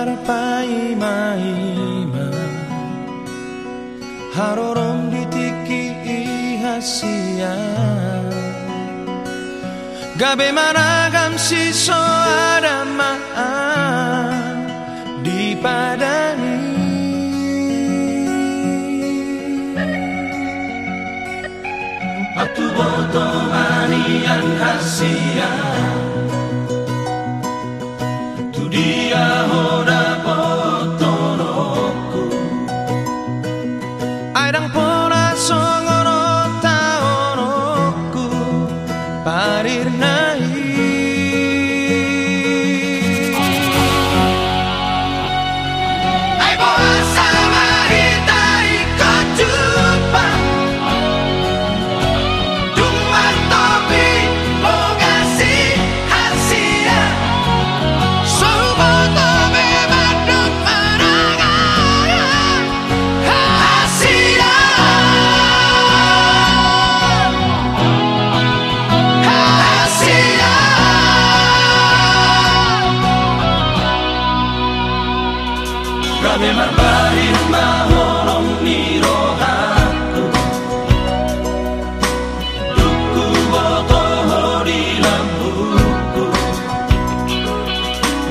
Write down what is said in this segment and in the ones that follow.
tarpai maima Harorom ditiki ihasia Gabe maragam siso ada di padani. Atu boto manian hasia night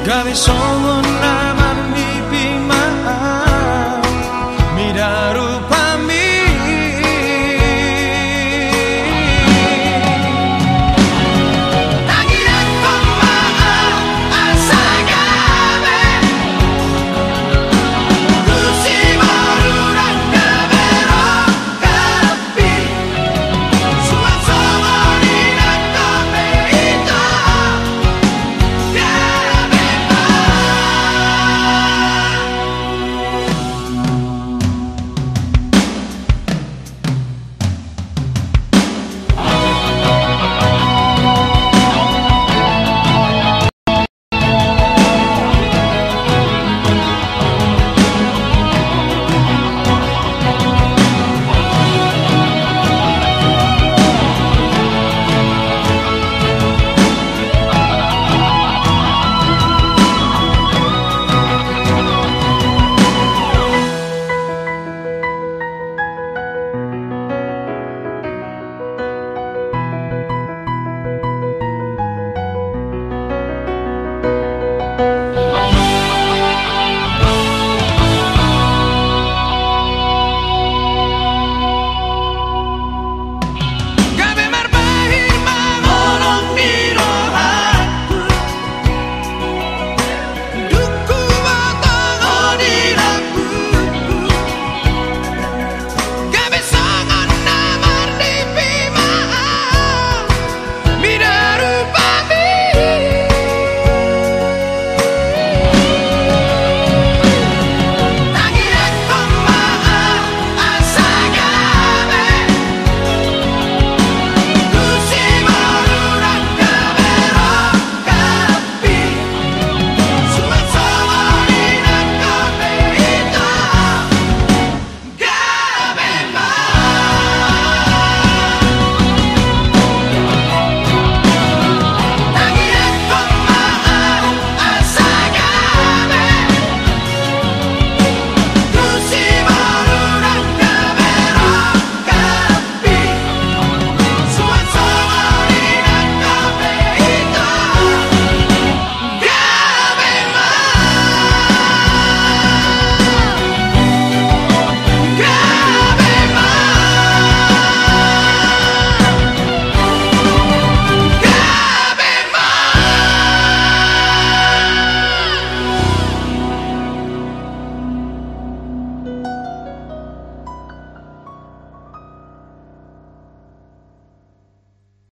Drive me someone